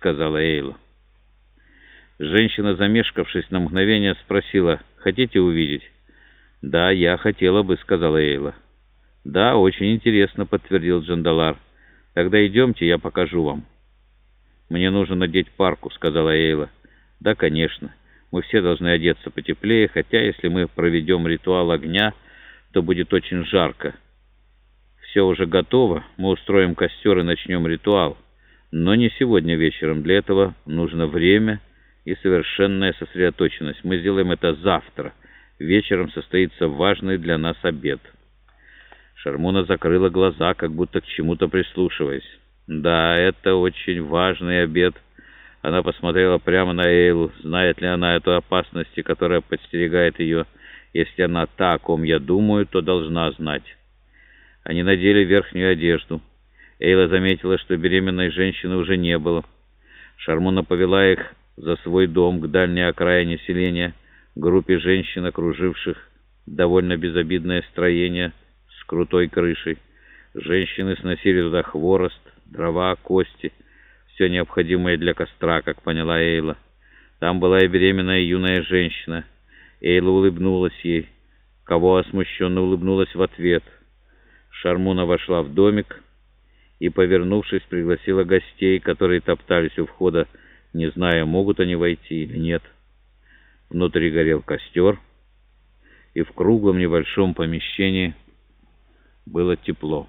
сказала Эйла. Женщина, замешкавшись на мгновение, спросила, «Хотите увидеть?» «Да, я хотела бы», — сказала Эйла. «Да, очень интересно», — подтвердил Джандалар. «Тогда идемте, я покажу вам». «Мне нужно надеть парку», — сказала Эйла. «Да, конечно. Мы все должны одеться потеплее, хотя если мы проведем ритуал огня, то будет очень жарко. Все уже готово, мы устроим костер и начнем ритуал. Но не сегодня вечером, для этого нужно время и совершенная сосредоточенность. Мы сделаем это завтра. Вечером состоится важный для нас обед». Шармуна закрыла глаза, как будто к чему-то прислушиваясь. «Да, это очень важный обед». Она посмотрела прямо на Эйлу. Знает ли она эту опасность, которая подстерегает ее? Если она та, о ком я думаю, то должна знать. Они надели верхнюю одежду. Эйла заметила, что беременной женщины уже не было. Шармуна повела их за свой дом к дальней окраине селения, группе женщин, окруживших довольно безобидное строение с крутой крышей. Женщины сносили туда хворост, дрова, кости, все необходимое для костра, как поняла Эйла. Там была и беременная юная женщина. Эйла улыбнулась ей. Кого смущенно улыбнулась в ответ. Шармуна вошла в домик и, повернувшись, пригласила гостей, которые топтались у входа, не зная, могут они войти или нет. Внутри горел костер, и в круглом небольшом помещении было тепло.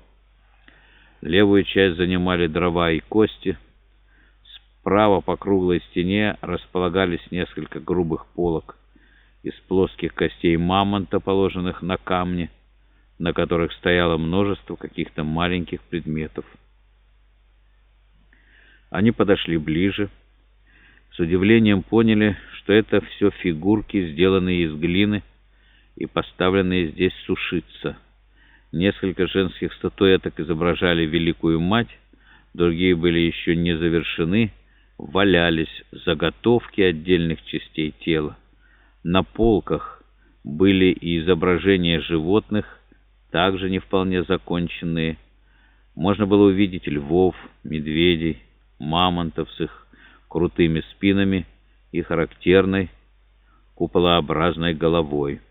Левую часть занимали дрова и кости. Справа по круглой стене располагались несколько грубых полок из плоских костей мамонта, положенных на камни, на которых стояло множество каких-то маленьких предметов. Они подошли ближе, с удивлением поняли, что это все фигурки, сделанные из глины и поставленные здесь сушиться — Несколько женских статуэток изображали Великую Мать, другие были еще не завершены, валялись заготовки отдельных частей тела. На полках были и изображения животных, также не вполне законченные. Можно было увидеть львов, медведей, мамонтов с их крутыми спинами и характерной куполообразной головой.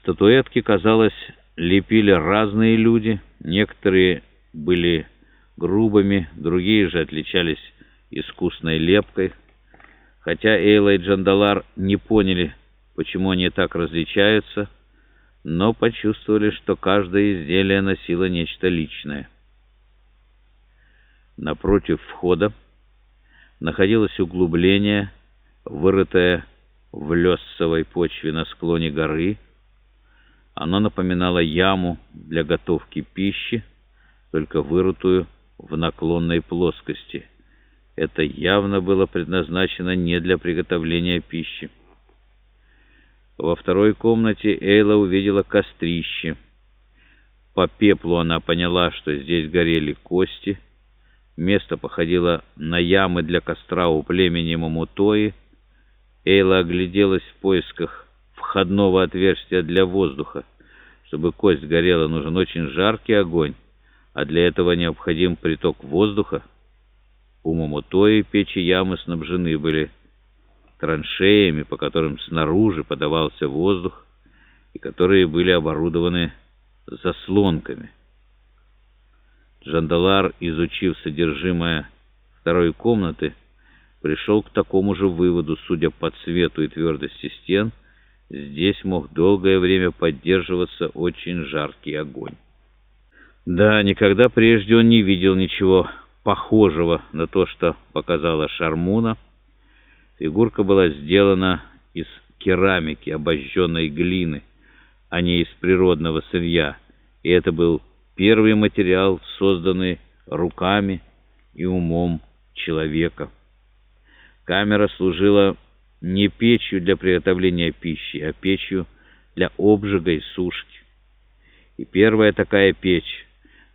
Статуэтки, казалось, лепили разные люди. Некоторые были грубыми, другие же отличались искусной лепкой. Хотя Эйла и Джандалар не поняли, почему они так различаются, но почувствовали, что каждое изделие носило нечто личное. Напротив входа находилось углубление, вырытое в лесовой почве на склоне горы, оно напоминало яму для готовки пищи, только вырытую в наклонной плоскости. Это явно было предназначено не для приготовления пищи. Во второй комнате Эйла увидела кострище. По пеплу она поняла, что здесь горели кости. Место походило на ямы для костра у племени Мамутои. Эйла огляделась в поисках входного отверстия для воздуха. Чтобы кость горела, нужен очень жаркий огонь, а для этого необходим приток воздуха. У Момотои печи ямы снабжены были траншеями, по которым снаружи подавался воздух, и которые были оборудованы заслонками. Джандалар, изучив содержимое второй комнаты, пришел к такому же выводу, судя по цвету и твердости стен — Здесь мог долгое время поддерживаться очень жаркий огонь. Да, никогда прежде он не видел ничего похожего на то, что показала Шармуна. Фигурка была сделана из керамики, обожженной глины, а не из природного сырья, и это был первый материал, созданный руками и умом человека. Камера служила не печью для приготовления пищи, а печью для обжига и сушки. И первая такая печь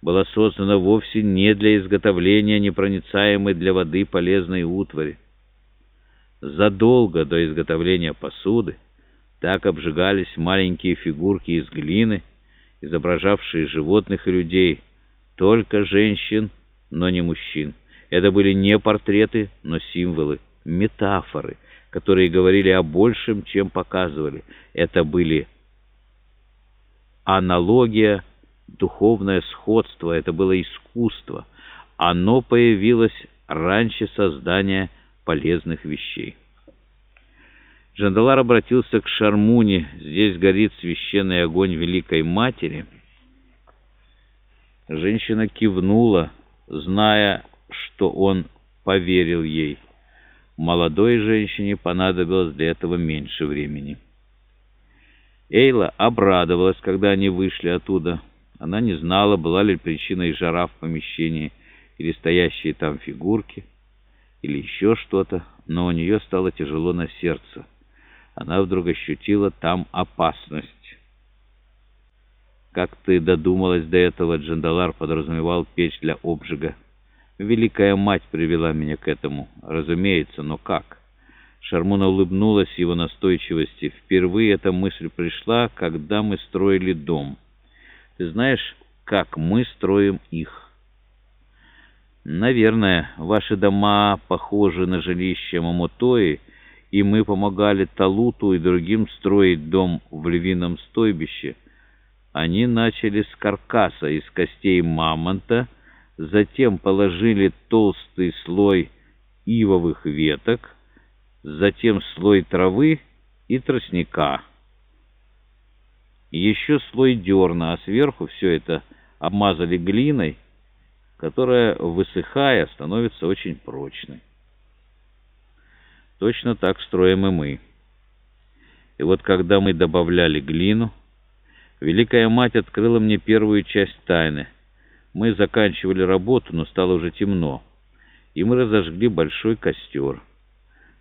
была создана вовсе не для изготовления непроницаемой для воды полезной утвари. Задолго до изготовления посуды так обжигались маленькие фигурки из глины, изображавшие животных и людей, только женщин, но не мужчин. Это были не портреты, но символы, метафоры, которые говорили о большем, чем показывали. Это были аналогия, духовное сходство, это было искусство. Оно появилось раньше создания полезных вещей. Джандалар обратился к Шармуне. Здесь горит священный огонь Великой Матери. Женщина кивнула, зная, что он поверил ей. Молодой женщине понадобилось для этого меньше времени. Эйла обрадовалась, когда они вышли оттуда. Она не знала, была ли причиной жара в помещении, или стоящие там фигурки, или еще что-то, но у нее стало тяжело на сердце. Она вдруг ощутила там опасность. «Как ты додумалась до этого?» Джандалар подразумевал печь для обжига. «Великая мать привела меня к этому. Разумеется, но как?» Шармуна улыбнулась его настойчивости. «Впервые эта мысль пришла, когда мы строили дом. Ты знаешь, как мы строим их?» «Наверное, ваши дома похожи на жилище Мамотои, и мы помогали Талуту и другим строить дом в львином стойбище. Они начали с каркаса из костей мамонта, затем положили толстый слой ивовых веток, затем слой травы и тростника. Еще слой дерна, а сверху все это обмазали глиной, которая, высыхая, становится очень прочной. Точно так строим и мы. И вот когда мы добавляли глину, Великая Мать открыла мне первую часть тайны. Мы заканчивали работу, но стало уже темно, и мы разожгли большой костер.